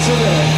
Thank you.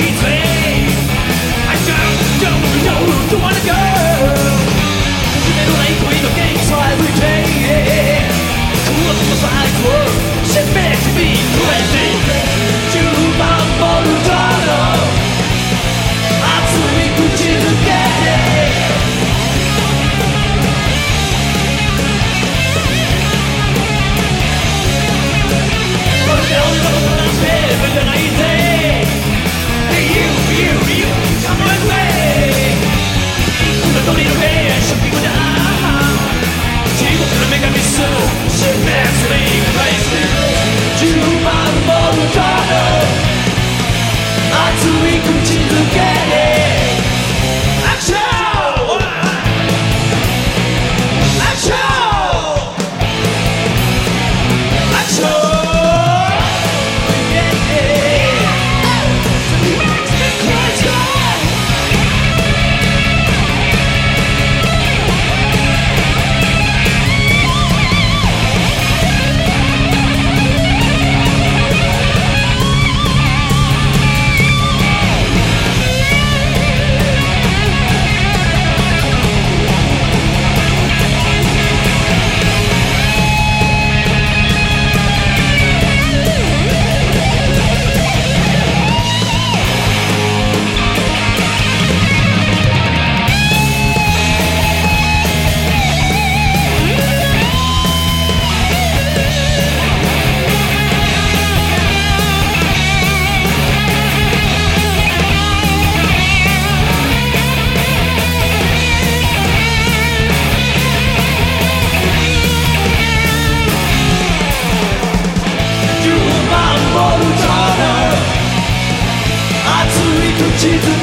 Sweet 沈む